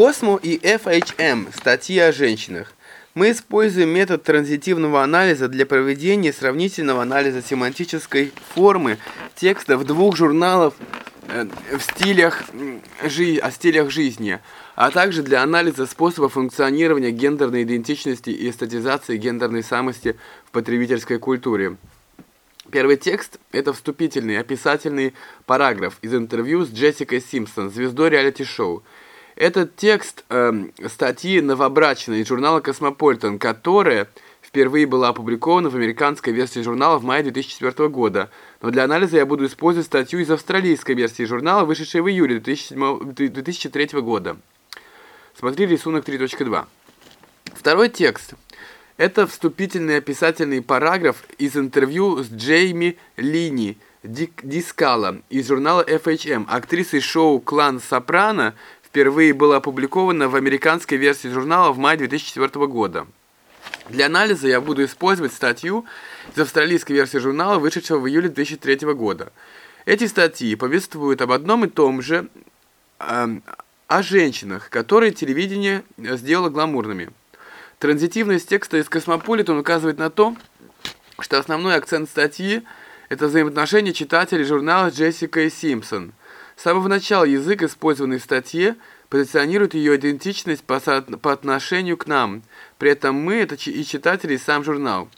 Космо и FHM. Статьи о женщинах. Мы используем метод транзитивного анализа для проведения сравнительного анализа семантической формы текста в двух журналах э, в стилях, о стилях жизни, а также для анализа способа функционирования гендерной идентичности и эстетизации гендерной самости в потребительской культуре. Первый текст – это вступительный, описательный параграф из интервью с Джессикой Симпсон, звездой реалити-шоу. Этот текст э, статьи новобрачной журнала «Космополитен», которая впервые была опубликована в американской версии журнала в мае 2004 года. Но для анализа я буду использовать статью из австралийской версии журнала, вышедшей в июле 2007, 2003 года. Смотри рисунок 3.2. Второй текст – это вступительный описательный параграф из интервью с Джейми Линн Дискала из журнала FHM, актрисой шоу «Клан Сопрано», впервые было опубликовано в американской версии журнала в мае 2004 года. Для анализа я буду использовать статью из австралийской версии журнала, вышедшего в июле 2003 года. Эти статьи повествуют об одном и том же, э, о женщинах, которые телевидение сделало гламурными. Транзитивность текста из Космополитен указывает на то, что основной акцент статьи – это взаимоотношения читателей журнала Джессики Симпсон. С самого начала язык, использованный в статье, позиционирует ее идентичность по, по отношению к нам. При этом мы – это и читатели, и сам журнал.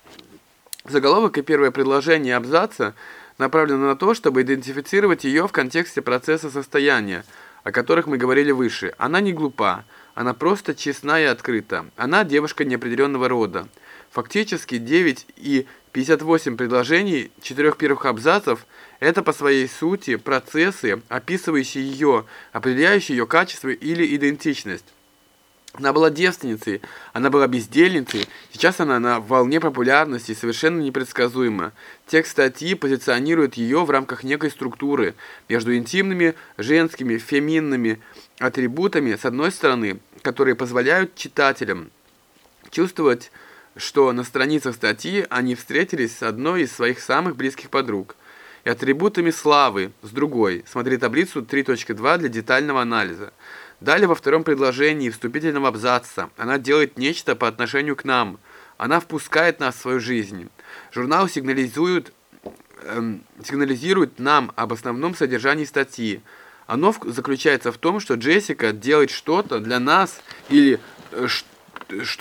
Заголовок и первое предложение абзаца направлены на то, чтобы идентифицировать ее в контексте процесса состояния, о которых мы говорили выше. Она не глупа. Она просто честна и открыта. Она девушка неопределенного рода. Фактически 9 и 58 предложений четырех первых абзацев – это по своей сути процессы, описывающие ее, определяющие ее качество или идентичность. Она была девственницей, она была бездельницей, сейчас она на волне популярности совершенно непредсказуема. Текст статьи позиционирует ее в рамках некой структуры между интимными, женскими, феминными атрибутами, с одной стороны, которые позволяют читателям чувствовать, что на страницах статьи они встретились с одной из своих самых близких подруг, и атрибутами славы, с другой. Смотри таблицу 3.2 для детального анализа. Далее во втором предложении вступительного абзаца она делает нечто по отношению к нам. Она впускает нас в свою жизнь. Журнал сигнализует, эм, сигнализирует нам об основном содержании статьи. Оно заключается в том, что Джессика делает что-то для нас или э, что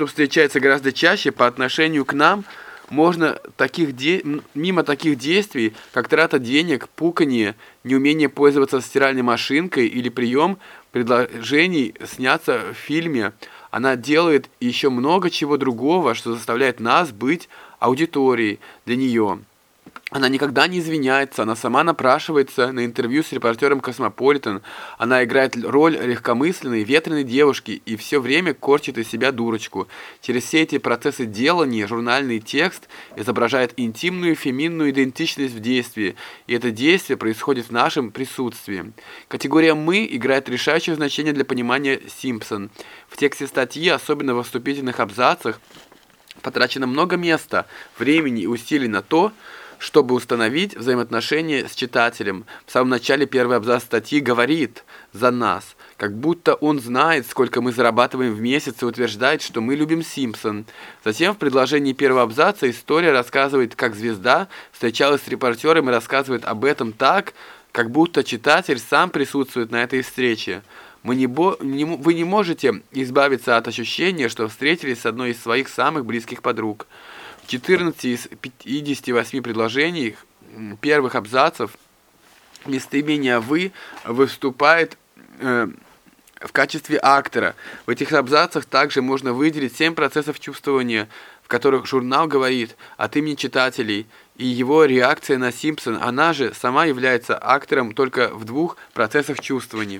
встречается гораздо чаще по отношению к нам, можно таких де... мимо таких действий, как трата денег, пуканье, неумение пользоваться стиральной машинкой или прием предложений сняться в фильме, она делает еще много чего другого, что заставляет нас быть аудиторией для нее. Она никогда не извиняется, она сама напрашивается на интервью с репортером «Космополитен». Она играет роль легкомысленной, ветреной девушки и все время корчит из себя дурочку. Через все эти процессы делания журнальный текст изображает интимную феминную идентичность в действии, и это действие происходит в нашем присутствии. Категория «мы» играет решающее значение для понимания Симпсон. В тексте статьи, особенно в вступительных абзацах, потрачено много места, времени и усилий на то, чтобы установить взаимоотношения с читателем. В самом начале первый абзац статьи говорит за нас, как будто он знает, сколько мы зарабатываем в месяц и утверждает, что мы любим Симпсон. Затем в предложении первого абзаца история рассказывает, как звезда встречалась с репортером и рассказывает об этом так, как будто читатель сам присутствует на этой встрече. Мы не бо не, вы не можете избавиться от ощущения, что встретились с одной из своих самых близких подруг. 14 из 58 предложений первых абзацев местоимение «вы» выступает э, в качестве актора. В этих абзацах также можно выделить 7 процессов чувствования, в которых журнал говорит от имени читателей, и его реакция на Симпсон, она же сама является актором только в двух процессах чувствования.